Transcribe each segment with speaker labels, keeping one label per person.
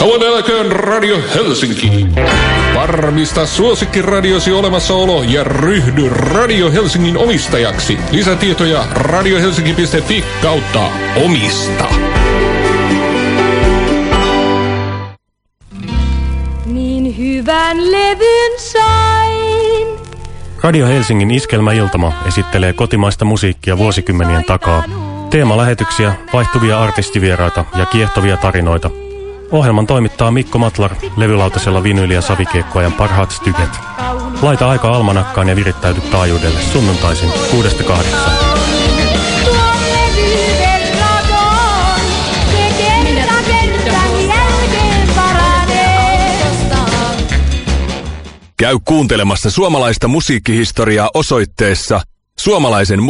Speaker 1: Kauan eläköön Radio Helsinki. Varmista suosikkiradiosi olemassaolo ja ryhdy Radio Helsingin omistajaksi. Lisätietoja radiohelsinki.fi kautta omista.
Speaker 2: Niin hyvän levyn sain.
Speaker 3: Radio Helsingin Iskelmäiltama esittelee kotimaista musiikkia vuosikymmenien takaa. Teemalähetyksiä, vaihtuvia artistivieraita ja kiehtovia tarinoita. Ohjelman toimittaa Mikko Matlar levylautasella vinyli- ja savikiekkoajan parhaat styket. Laita aika almanakkaan ja virittäydy taajuudelle sunnuntaisin 6-8.
Speaker 2: Tuo levyyden radon. Se kerta kerran jälkeen paranee.
Speaker 4: Käy kuuntelemassa suomalaista musiikkihistoriaa osoitteessa suomalaisen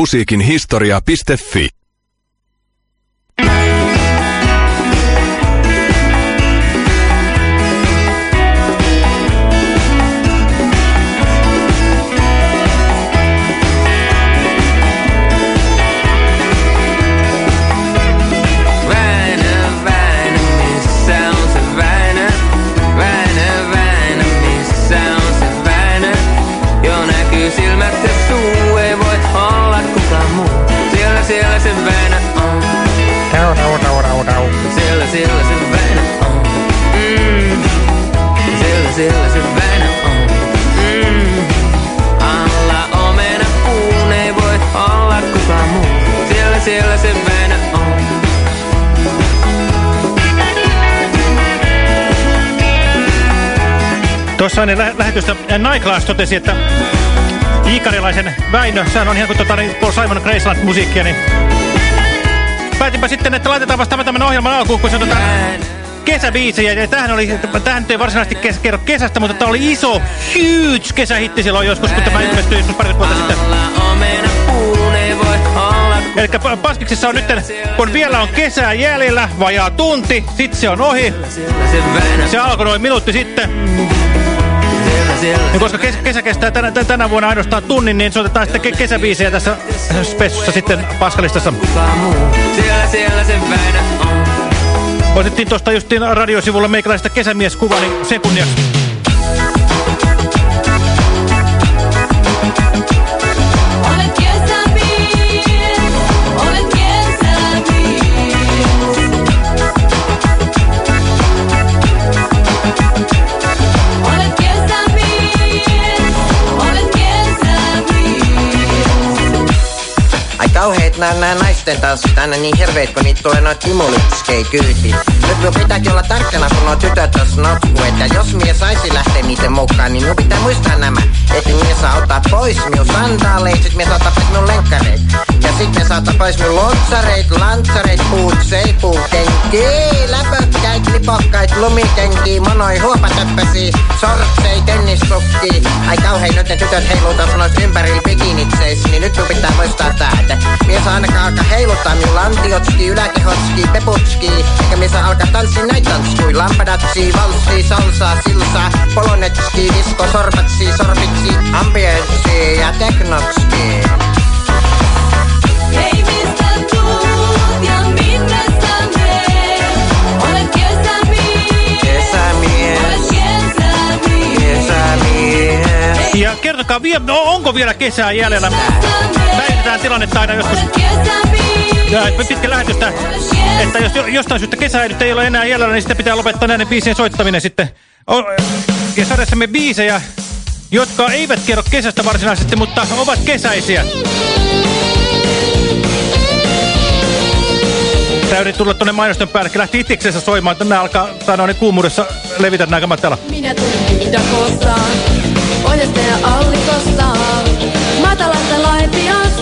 Speaker 5: lähetystä Nightclass totesi, että Iikarilaisen Väinö, sehän on ihan kuin niin Paul Simon Graceland musiikkia, niin päätinpä sitten, että laitetaan vasta tämän ohjelman alkuun, kun se on tota, kesäbiisejä. Ja tämähän, oli, tämähän nyt ei varsinaisesti kes kerro kesästä, mutta tämä oli iso, huge kesähitti silloin joskus, kun tämä ilmestyi joskus parikymmentä vuotta sitten. Eli Paskiksissa on nyt, kun vielä on kesää jäljellä, vajaa tunti, sitten se on ohi.
Speaker 6: Se
Speaker 5: alkoi noin minuutti sitten. Ja koska kes kesä kestää tänä, tän- tänä vuonna ainoastaan tunnin, niin soitetaan sitten ke kesäbiisejä tässä spessussa sitten Paskalistassa.
Speaker 6: Siellä, siellä.
Speaker 5: Otettiin tuosta justiin radiosivulla meikäläistä kesämieskuva, niin sekunniaksi.
Speaker 7: Kauheet nää, nää naisten tanssit aina niin hirveet, kun niitä tulee noit imulitskei kyytiin. Nyt minun pitääkin olla tarkkana, kun nuo tytöt tossa notkuu, että jos mies saisi lähteä niiden mukaan, niin minun pitää muistaa nämä. Että mies saa ottaa pois minun sandaaleit, sit mies saa ottaa pois minun lenkkareit. Ja sit mies saa ottaa pois minun lotsareit, lantsareit, puutsei, puukenkii, läpökkäit, lipokkait, lumikenkiä, monoi, huopatöppäsiä, sortsei, tennissukki. Ai kauhein, nyt ne tytöt heiluu taas nois ympärillä bikinitseis, niin nyt minun pitää muistaa tää, että mies ainakaan alkaa heiluttaa minun lantiotski, yläkehotski, peputski, eikä mies saa alkaa tanssia näitä tanskui, lampadatsi, valssi, salsa, silsa, polonetski, disko, sorbatsi, sorbitsi, ambientsi ja teknokski.
Speaker 2: Hei mistä tuut ja minne sä meet? Olet kesämies,
Speaker 7: Kesämies,
Speaker 2: olet kesämies.
Speaker 7: kesämies.
Speaker 5: Ja kertokaa, no, onko vielä kesää jäljellä? Päivitetään tilannetta aina joskus ja, pitkä lähetystä. Että jos jo- jostain syystä kesää nyt ei ole enää jäljellä, niin sitten pitää lopettaa näiden biisien soittaminen sitten. Ja saadessamme biisejä, jotka eivät kerro kesästä varsinaisesti, mutta ovat kesäisiä. Tämä yritti tulla tuonne mainosten päälle, lähti itiksensä soimaan, että nämä alkaa tai no, niin kuumuudessa levitä nämä kamat täällä.
Speaker 2: Minä tulin Dakosta, pohjoista ja allikosta. Matalasta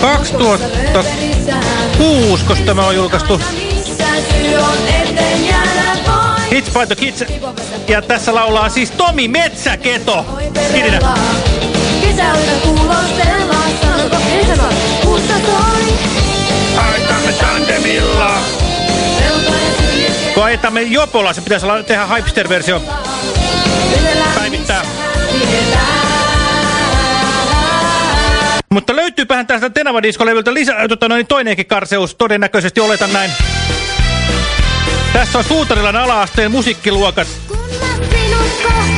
Speaker 5: 2006, koska tämä on julkaistu. Kids by the Kids. Ja tässä laulaa siis Tomi Metsäketo. Kirinä.
Speaker 2: Kesällä kuulostellaan, sanonko kesä kuussa toi.
Speaker 5: Aitamme tandemilla.
Speaker 2: Peltojen syrjässä
Speaker 5: Kun ajetaan me Jopolla, se pitäisi tehdä Hypester-versio. Päivittää. Mutta löytyypähän tästä Tenava Disco-levyltä lisä, tota, noin toinenkin karseus, todennäköisesti oletan näin. Tässä on Suutarilan ala-asteen musiikkiluokat.
Speaker 2: Kun mä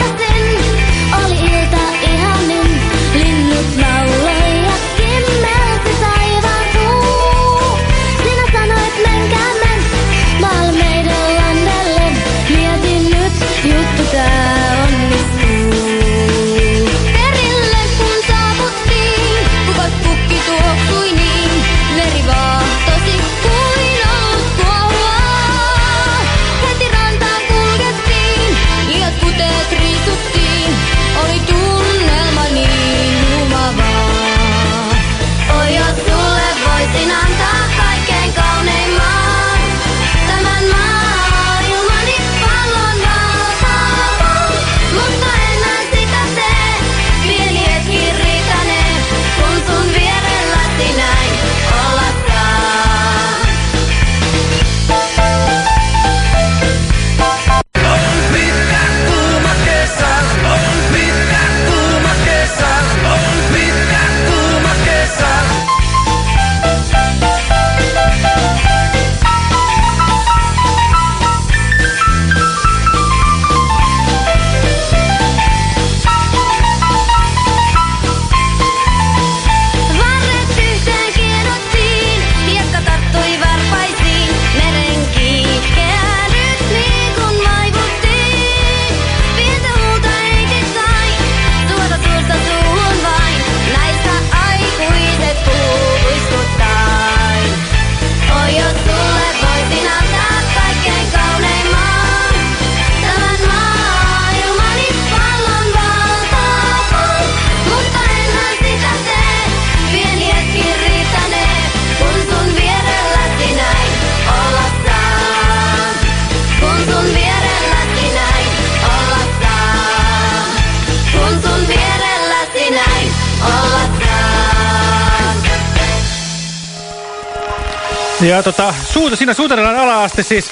Speaker 2: Ja
Speaker 5: tota, suuta, siinä Suutarilan ala-aste siis,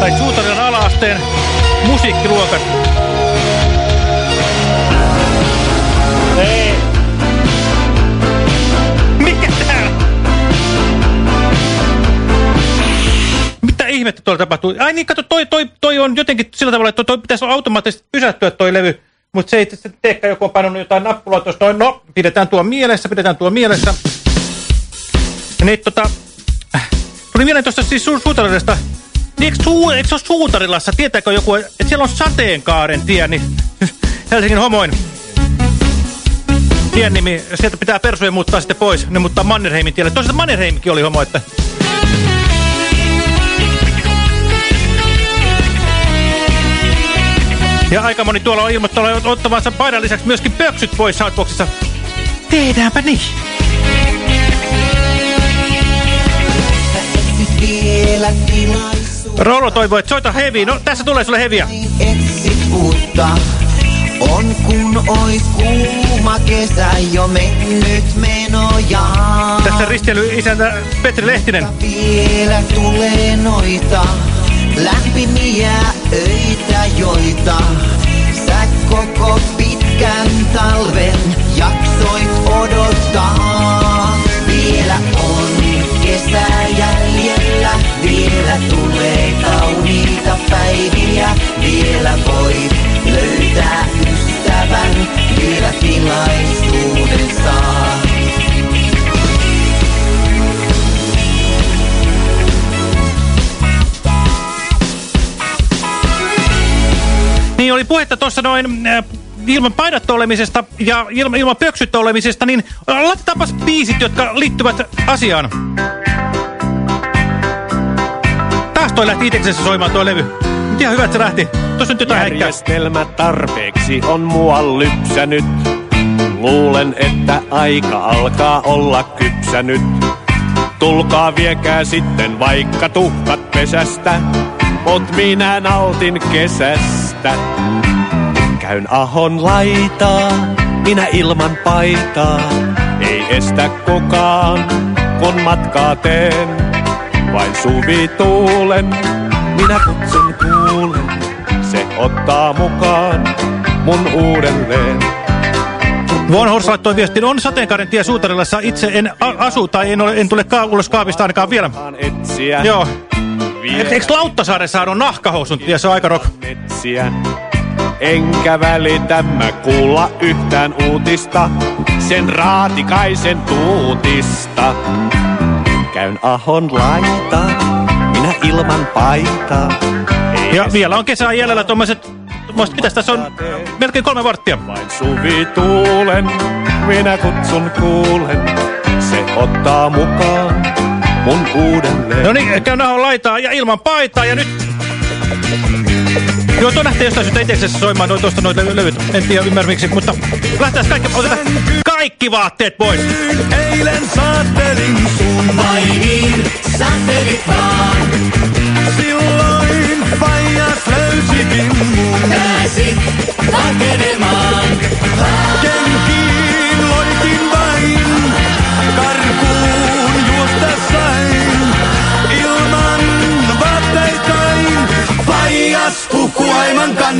Speaker 5: tai Suutarilan ala-asteen musiikkiluokat. Ei. Mitä ihmettä tuolla tapahtuu? Ai niin, kato, toi, toi, toi on jotenkin sillä tavalla, että toi, toi pitäisi automaattisesti pysähtyä toi levy. Mutta se ei teekään, joku on painanut jotain nappulaa tuosta. No, pidetään tuo mielessä, pidetään tuo mielessä. Niin tota, tuli mieleen tuosta siis su Suutarilasta. Niin eikö, suu, eikö se ole Suutarilassa? Tietääkö joku, että siellä on Sateenkaaren tie, niin Helsingin homoin tien nimi. Sieltä pitää persuja muuttaa sitten pois. Ne muuttaa Mannerheimin tielle. Toisaalta Mannerheimikin oli homo, että... Ja aika moni tuolla on ilmoittanut ottavansa paidan lisäksi myöskin pöksyt pois Southboxissa. Tehdäänpä niin. Rolo toivoo, että soita heviä. No, tässä tulee sulle heviä.
Speaker 8: uutta. On kun ois kuuma kesä jo mennyt menojaan.
Speaker 5: Tässä risteily isäntä Petri Lehtinen.
Speaker 8: Vielä tulee noita lämpimiä öitä, joita
Speaker 5: puhetta tuossa noin äh, ilman paidatta olemisesta ja ilma, ilman pöksyttä olemisesta, niin laitetaanpas biisit, jotka liittyvät asiaan. Taas toi lähti itseksensä soimaan toi levy. Ihan hyvä, että se lähti. Tuossa nyt jotain.
Speaker 9: Järjestelmä tarpeeksi on mua lypsänyt. Luulen, että aika alkaa olla kypsänyt. Tulkaa viekää sitten vaikka tuhkat pesästä. mut minä nautin kesästä. Käyn ahon laitaa, minä ilman paitaa. Ei estä kukaan, kun matkaa teen. Vain suvi tuulen, minä kutsun kuulen. Se ottaa mukaan mun uudelleen.
Speaker 5: Von Hors laittoi viestin, on sateenkaaren tie Suutarilassa. Itse en asu tai en, ole, en tule ka ulos kaapista ainakaan vielä.
Speaker 9: Etsiä,
Speaker 5: Joo.
Speaker 9: vielä
Speaker 5: eikö Lauttasaaressa on nahkahousun tie? Se on aika rock.
Speaker 9: etsiä. Enkä välitä mä kuulla yhtään uutista, sen raatikaisen tuutista. Käyn ahon laita, minä ilman paitaa.
Speaker 5: Ja vielä on kesää jäljellä tuommoiset, tuommoiset mitäs tässä on, melkein kolme varttia.
Speaker 9: Vain suvi tuulen, minä kutsun kuulen. Se ottaa mukaan mun uudelleen.
Speaker 5: No niin, käy nahon laitaa ja ilman paitaa ja nyt... Joo, tuo lähtee jostain syystä itse soimaan noin tuosta noita levyt. En tiedä ymmärrä miksi, mutta lähtee kaikki, otetaan kaikki vaatteet pois.
Speaker 10: Eilen saattelin sun vai niin, saattelit vaan. Silloin faijas löysikin mun. Pääsit pakenemaan. Kenkiin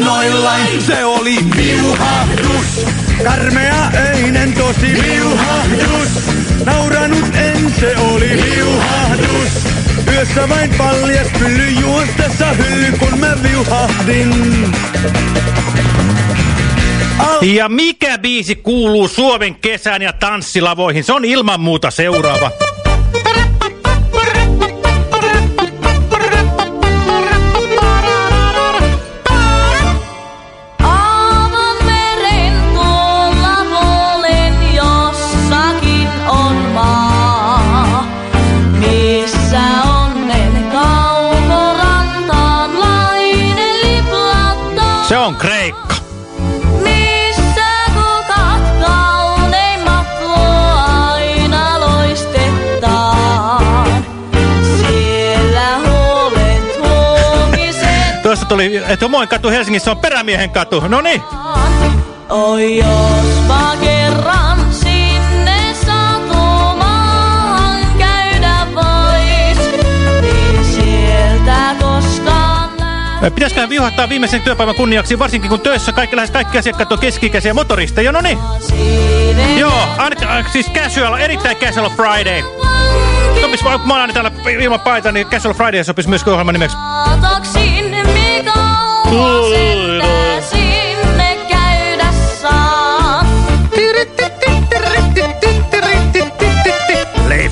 Speaker 10: kannoillain. Se oli viuhahdus, karmea öinen tosi viuhahdus. Nauranut en, se oli viuhahdus. Yössä vain paljas pylly juostessa hylly, kun mä viuhahdin.
Speaker 5: Ja mikä biisi kuuluu Suomen kesään ja tanssilavoihin? Se on ilman muuta seuraava. Että Moin katu Helsingissä on Perämiehen katu. No niin.
Speaker 11: Oi jospa kerran sinne satumaan käydä vois, niin sieltä koskaan lähtee.
Speaker 5: Pitäisikö viuhattaa viimeisen työpäivän kunniaksi, varsinkin kun töissä kaikki, lähes kaikki asiakkaat on keski-ikäisiä motoristeja. No niin. Joo, aina, äh, siis casual, erittäin casual Friday. Sopis, kun mä aina täällä ilman paita, niin casual Friday sopisi myös ohjelman nimeksi.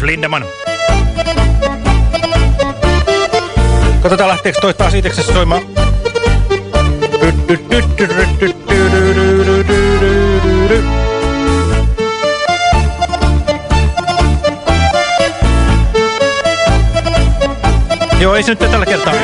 Speaker 5: Lindemann. Katsotaan lähteekö toi taas itseksessä soimaan. Joo, ei se nyt tällä kertaa.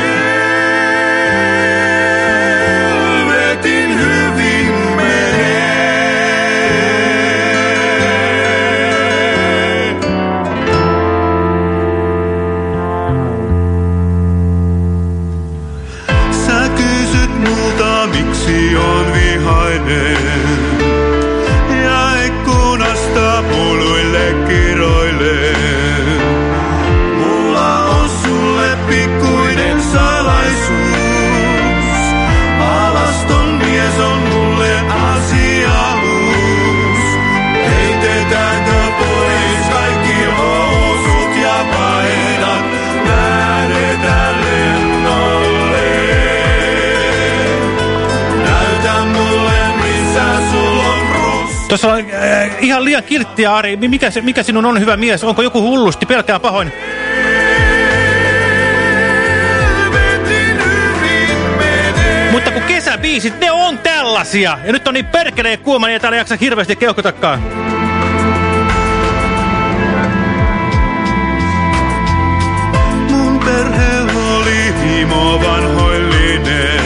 Speaker 5: Tuossa on äh, ihan liian kilttiä, Ari. Mikä, se, mikä sinun on hyvä mies? Onko joku hullusti? Pelkää pahoin. Mutta kun kesäbiisit, ne on tällaisia. Ja nyt on niin perkeleen kuuma, niin täällä jaksa hirveästi keuhkotakaan.
Speaker 10: Mun perhe oli himo vanhoillinen.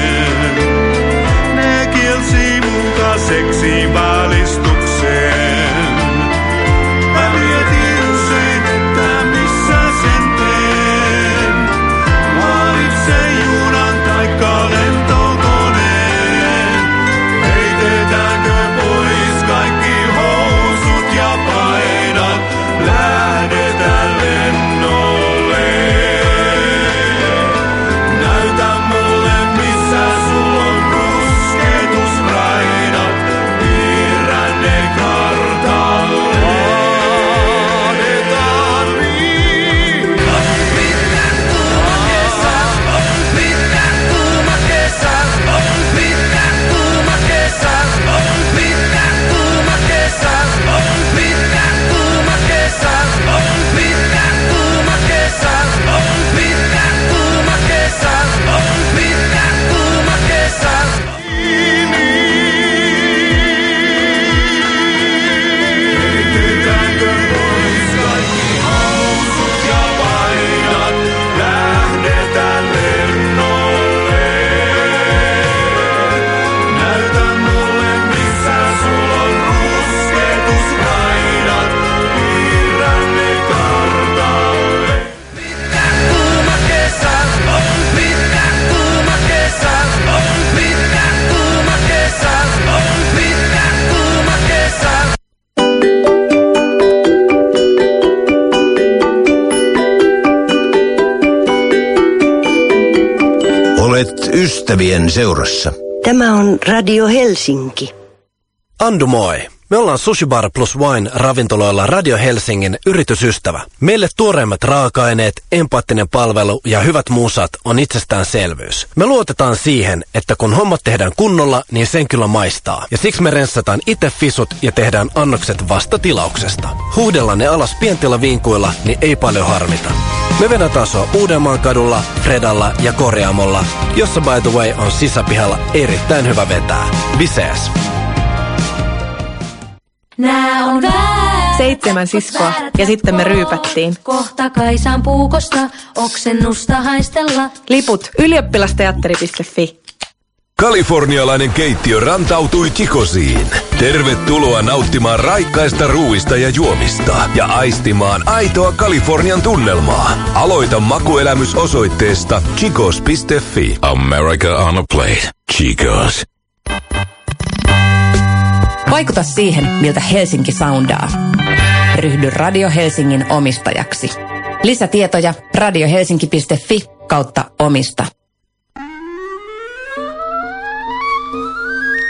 Speaker 10: Ne kielsi muka seksiin.
Speaker 12: Ystävien seurassa.
Speaker 13: Tämä on Radio Helsinki.
Speaker 14: Andu moi. Me ollaan Sushi Bar plus Wine ravintoloilla Radio Helsingin yritysystävä. Meille tuoreimmat raaka-aineet, empaattinen palvelu ja hyvät musat on itsestäänselvyys. Me luotetaan siihen, että kun hommat tehdään kunnolla, niin sen kyllä maistaa. Ja siksi me renssataan itse fisut ja tehdään annokset vasta tilauksesta. Huudellaan ne alas pientilavinkuilla, niin ei paljon harmita. Me vedetään sua Uudenmaan kadulla, Fredalla ja Korjaamolla, jossa by the way on sisäpihalla erittäin hyvä vetää. Visees!
Speaker 15: Nää on väärät.
Speaker 16: Seitsemän siskoa ja sitten me ryypättiin.
Speaker 15: Kohta Kaisan puukosta oksennusta haistella.
Speaker 16: Liput ylioppilasteatteri.fi.
Speaker 17: Kalifornialainen keittiö rantautui Chicosiin. Tervetuloa nauttimaan raikkaista ruuista ja juomista ja aistimaan aitoa Kalifornian tunnelmaa. Aloita makuelämys osoitteesta chicos.fi.
Speaker 18: America on a plate. Chicos.
Speaker 19: Vaikuta siihen, miltä Helsinki soundaa. Ryhdy Radio Helsingin omistajaksi. Lisätietoja radiohelsinki.fi kautta omista.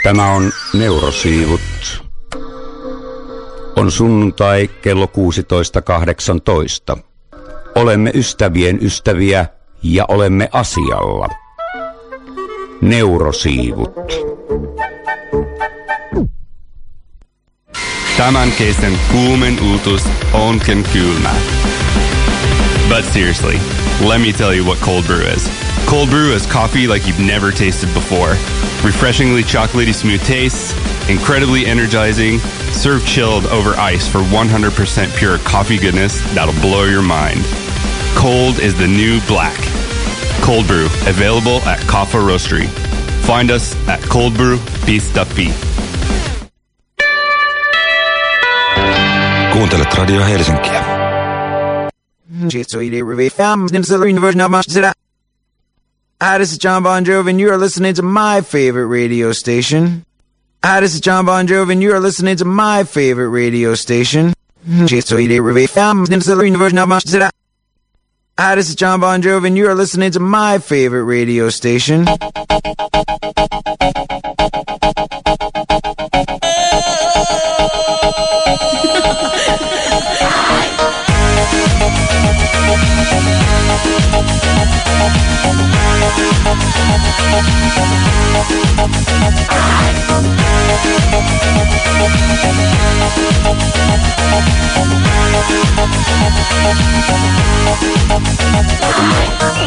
Speaker 20: Tämä on Neurosiivut. On sunnuntai kello 16.18. Olemme ystävien ystäviä ja olemme asialla. Neurosiivut.
Speaker 21: But seriously, let me tell you what cold brew is. Cold brew is coffee like you've never tasted before. Refreshingly chocolatey smooth tastes, incredibly energizing, served chilled over ice for 100% pure coffee goodness that'll blow your mind. Cold is the new black. Cold brew, available at Kaffa Roastery. Find us at coldbrew.fi.
Speaker 22: of my shit. Hi, this is John Bon Jovi, and you are listening to my favorite radio station. Hi, this is John Bon Jovi, and you are listening to my favorite radio station. Hi, this is John Bon Jovi, and you are listening to my favorite radio station.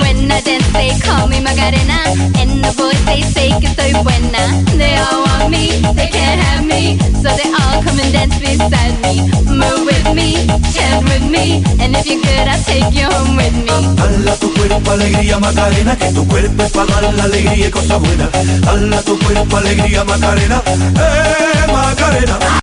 Speaker 15: When I dance, they call me Macarena. And the boys, they say que soy buena. They all want me, they can't have me. So they all come and dance beside me. Move with me, chant with me. And if you're good, I'll take you home with me.
Speaker 8: Hala tu cuerpo alegría Macarena, que tu cuerpo es para dar la alegría y cosa buena. Hala tu cuerpo alegría Macarena, eh Macarena.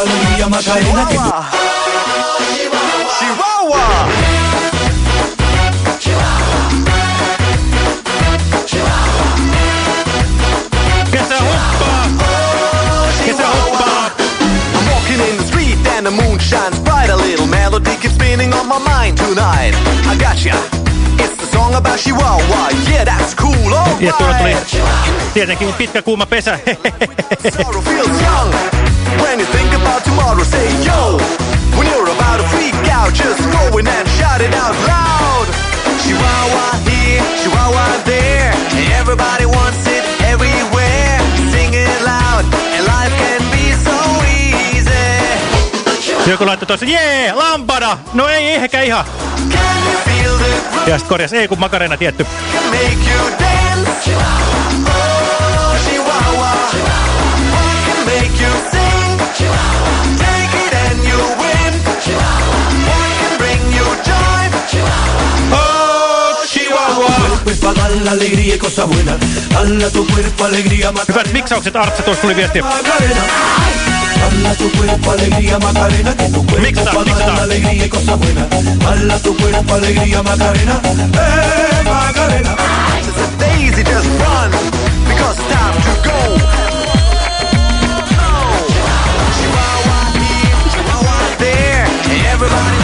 Speaker 8: Alegría Macarena, que tu
Speaker 5: Kesä huppaa! Kesä huppaa!
Speaker 23: I'm walking in the street and the moon shines bright. A little melody keeps spinning on my mind tonight. I got gotcha.
Speaker 5: Ja tuolla tuli tietenkin pitkä kuuma pesä.
Speaker 23: You. Chihuahua here, Chihuahua there. Everybody wants it everywhere. Sing it loud, and life can be so easy.
Speaker 5: Joku laittoi tuossa, jee, lampada! No ei ehkä ihan. Ja sit korjas, ei kun makarena tietty.
Speaker 8: La alegría y cosa buena. Dale a tu cuerpo alegría, Macarena.
Speaker 5: Hyvät miksaukset, Artsa, tuossa tuli viesti.
Speaker 8: Dale a tu cuerpo alegría, Macarena, que tu cuerpo para dar alegría y cosa buena. Dale a tu cuerpo alegría, Macarena. Eh, Macarena.
Speaker 23: Daisy, just run, because it's time to go. Everybody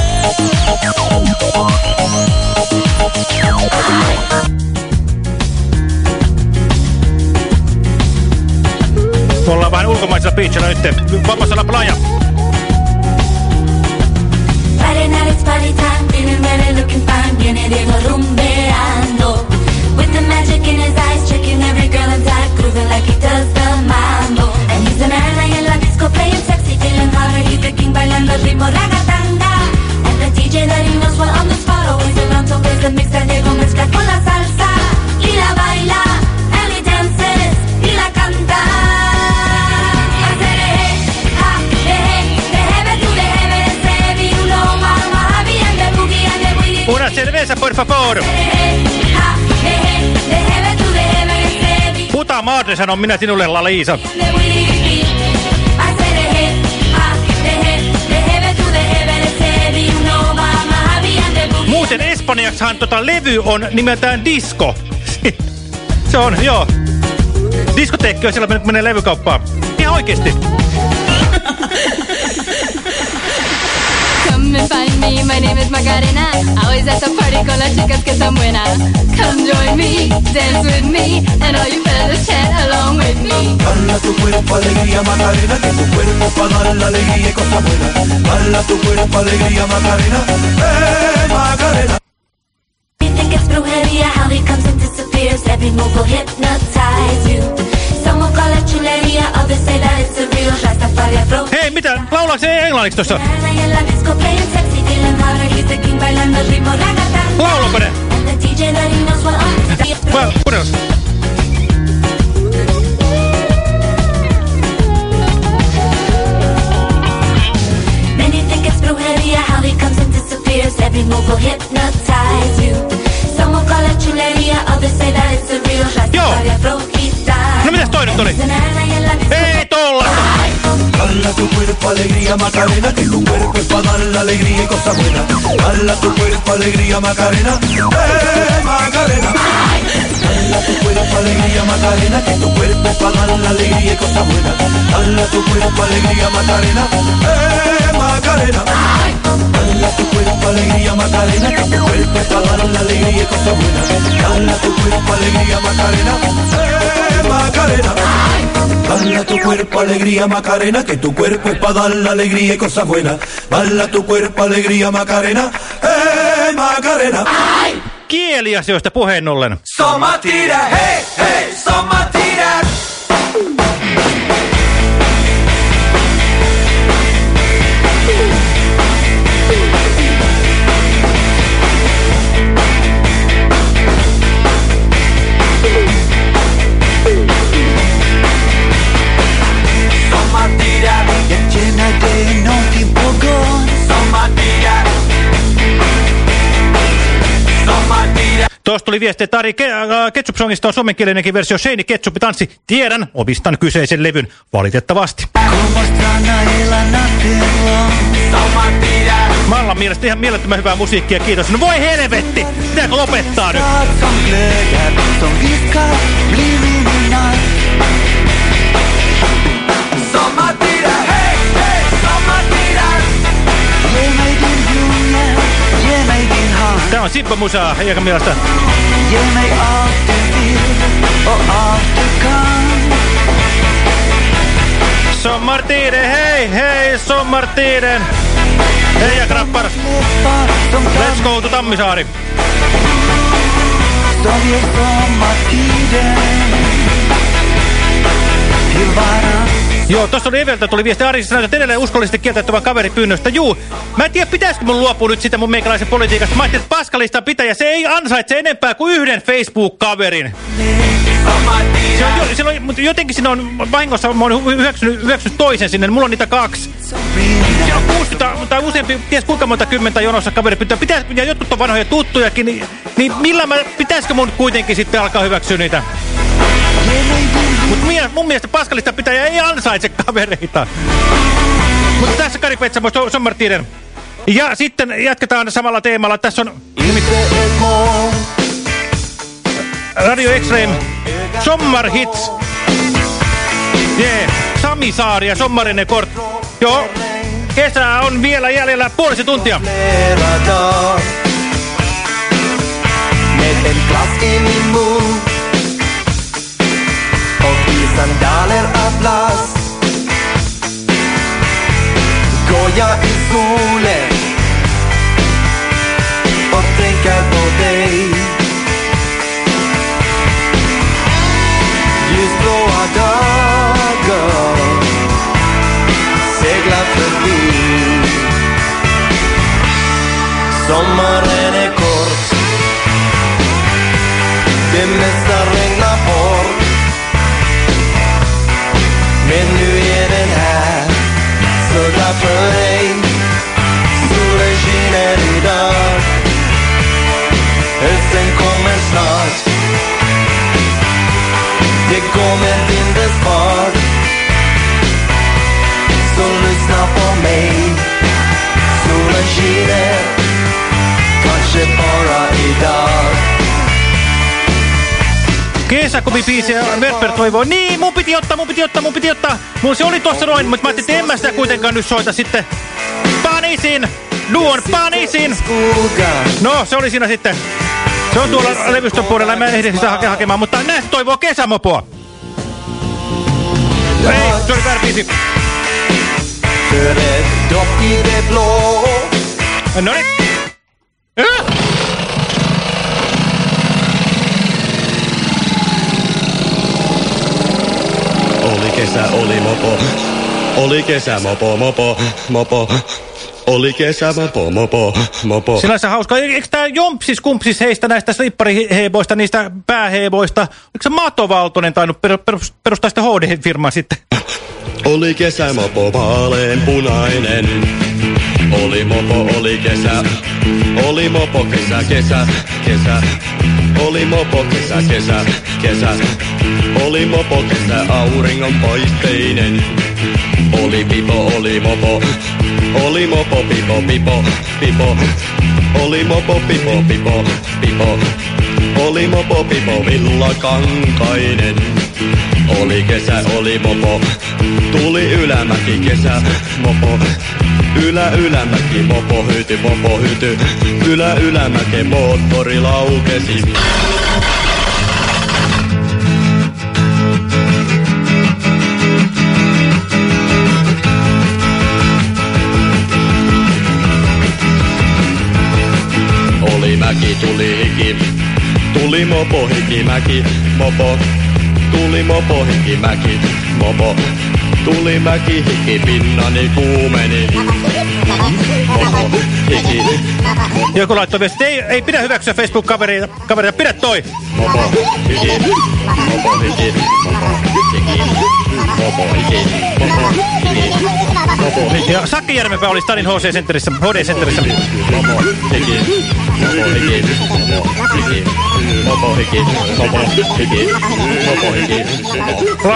Speaker 5: Ollaan vähän ulkomaisella beachillä nyt. Vapaasella playa.
Speaker 24: Friday night party time, feeling ready, looking fine, viene Diego rumbeando.
Speaker 5: Puta madre, sanon minä sinulle, La-Liisa. Muuten espanjaksihan tota levy on nimeltään Disco. Se on, joo. Diskoteekki on siellä, kun menee levykauppaan. Ihan oikeesti.
Speaker 24: Come and find me, my name is Macarena. Always at the party con las chicas que están buenas. Come join me, dance with me, and all you fellas chat along with me.
Speaker 8: Dale a tu cuerpo alegría, Macarena, que tu cuerpo para dar la alegría y cosa buena. Dale a tu cuerpo alegría, Macarena, eh, Macarena.
Speaker 24: You think it's brujeria, how he comes and disappears. Every move will hypnotize you. Some will call it chuleria, others say that it's a real Rastafari flow.
Speaker 5: Hei, mitä? Laulaako se englanniksi tossa?
Speaker 24: En la disco playing sexy, Every move will hypnotize you. Some will call it chuleria, others say that it's a real Rastafari afrojita.
Speaker 5: No mitäs toi nyt oli? Ei tolla!
Speaker 8: Dale a tu cuerpo alegría, Macarena, que tu cuerpo es para dar la alegría y cosa buena. Dale a tu cuerpo alegría, Macarena, eh, Macarena. Tu cuerpo alegría, Macarena, que tu cuerpo es para dar la alegría y cosa buena. Dale a tu cuerpo alegría, Macarena, eh, Macarena. Dale a tu cuerpo alegría, Macarena, que tu cuerpo es para dar la alegría y cosa buena. Dale a tu cuerpo alegría, Macarena, eh, Macarena. Dale a tu cuerpo alegría, Macarena, que tu cuerpo es para dar la alegría y cosas buenas. Dale a tu cuerpo alegría, Macarena, eh, Macarena.
Speaker 5: Kieliasioista puheen ollen.
Speaker 8: Somatira, hei, hei. Somatira,
Speaker 5: Tuosta tuli viesti, että Ari äh, Ketchup-songista on suomenkielinenkin versio Shane Ketchup tanssi. Tiedän, omistan kyseisen levyn. Valitettavasti. Mallan mielestä ihan mielettömän hyvää musiikkia, kiitos. No voi helvetti! Pitääkö lopettaa nyt? Sippo-musaa, eikä mielestä.
Speaker 25: Ge mig allt du vill och allt du kan
Speaker 5: Sommartiden, hei, hei, sommartiden! Hei ja krappar! Let's go to Tammisaari!
Speaker 25: Som ger sommartiden till varann
Speaker 5: Joo, tuossa oli Eveltä tuli viesti Ari, sä näytät edelleen uskollisesti kieltäyttävän kaveripyynnöstä. Juu, mä en tiedä pitäisikö mun luopua nyt sitä mun meikäläisen politiikasta. Mä ajattelin, että Paskalista pitäjä, se ei ansaitse enempää kuin yhden Facebook-kaverin. Se on, jo, mutta jotenkin siinä on vahingossa, mä oon hyväksynyt, hyväksynyt toisen sinne, mulla on niitä kaksi. Siellä on 60 tai useampi, ties kuinka monta kymmentä jonossa kaveripyyntöä. Pitäis, ja jotkut on vanhoja tuttujakin, niin, niin millä mä, pitäisikö mun kuitenkin sitten alkaa hyväksyä niitä? Mutta mun mielestä Paskalista pitäjä ei ansaitse kavereita. Mutta tässä Kari Petsamo, Sommartiden. Ja sitten jatketaan samalla teemalla. Tässä on Radio X-Rame Sommarhits. Jee, yeah. Sami Saari ja Sommarinen Kort. Joo, kesää on vielä jäljellä puolisen tuntia.
Speaker 25: Med en i mun Och av jag i solen вода. Kommer vinterspart Så lyssna på mig Solen skiner Kanske bara idag
Speaker 5: Vesper toivoo. Niin, mun piti ottaa, mun piti ottaa, mun piti ottaa. Mun se oli tossa noin, mutta mä ajattelin, että en mä sitä kuitenkaan nyt soita sitten. Panisin! Duon Panisin! No, se oli siinä sitten. Se on tuolla levystön puolella, mä en ehdi sitä hake hakemaan, mutta näistä toivoo kesämopoa. Ei, se oli väärä biisi.
Speaker 25: För ett det!
Speaker 26: Oli kesä, oli mopo. Oli kesä, mopo, mopo, mopo. Oli kesä, mopo, mopo, mopo.
Speaker 5: Sinänsä hauska. Eikö tää jompsis kumpsis heistä näistä slippariheeboista, niistä pääheeboista, oliko se Mato Valtonen tainnut per, per, perustaa sitä HD-firmaa sitten?
Speaker 26: Oli kesä, mopo, vaalean punainen. Oli mopo, oli kesä. Oli mopo, kesä, kesä, kesä. Oli mopo, kesä, kesä, kesä. Oli mopo, kesä, auringon paisteinen. Oli pipo, oli mopo. Oli mopo, pipo, pipo, pipo. Oli mopo, pipo, pipo, pipo. Oli mopo, pipo, villakankainen. Oli kesä, oli mopo. Tuli ylämäki, kesä, mopo. Ylä, ylämäki, mopo, hyty, mopo, hyty. Ylä, ylämäke, moottori laukesi. Tuli mopo, hiki, mäki, mopo. Tuli mopo, hiki, mäki, mopo. Tuli mäki, hiki, pinnani kuumeni. Mopo, hiki,
Speaker 5: Joku laittoi viesti, ei, ei pidä hyväksyä Facebook-kavereita, kavereita, pidä toi.
Speaker 26: mopo, hiki, mopo, hiki, mopo, hiki, mopo, hiki, mopo, hiki.
Speaker 5: Ja Sakki Järvenpää oli Stadin HC Centerissä, HD Centerissä.
Speaker 26: Mopo, hiki, mopo, hiki, mopo, hiki,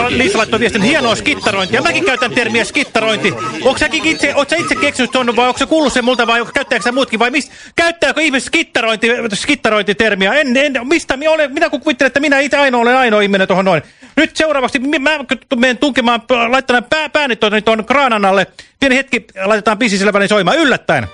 Speaker 5: Liisa laittoi viestin hienoa skittarointia. Mäkin käytän termiä skittarointi. Onko säkin itse, sä itse keksinyt tuon vai onko se kuullut sen multa vai käyttääkö sä muutkin vai mistä? Käyttääkö ihmiset skittarointi, skittarointitermiä? En, en, mistä minä olen, minä kun kuvittelen, että minä itse ainoa olen ainoa ihminen tuohon noin. Nyt seuraavaksi mä menen tunkemaan, laittamaan pää, pääni tuon kraanan alle. Pieni hetki, laitetaan biisi sillä välin soimaan yllättäen.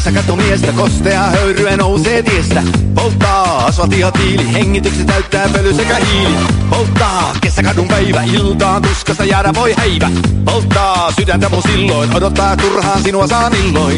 Speaker 12: Kesäkatomiestä kostea höyryä nousee tiestä. Polttaa asfaltia tiili, hengitykset täyttää pöly sekä hiili. Polttaa kesäkadun päivä, iltaan tuskasta jäädä voi häivä. Polttaa sydäntä mun silloin, odottaa turhaan sinua saan illoin.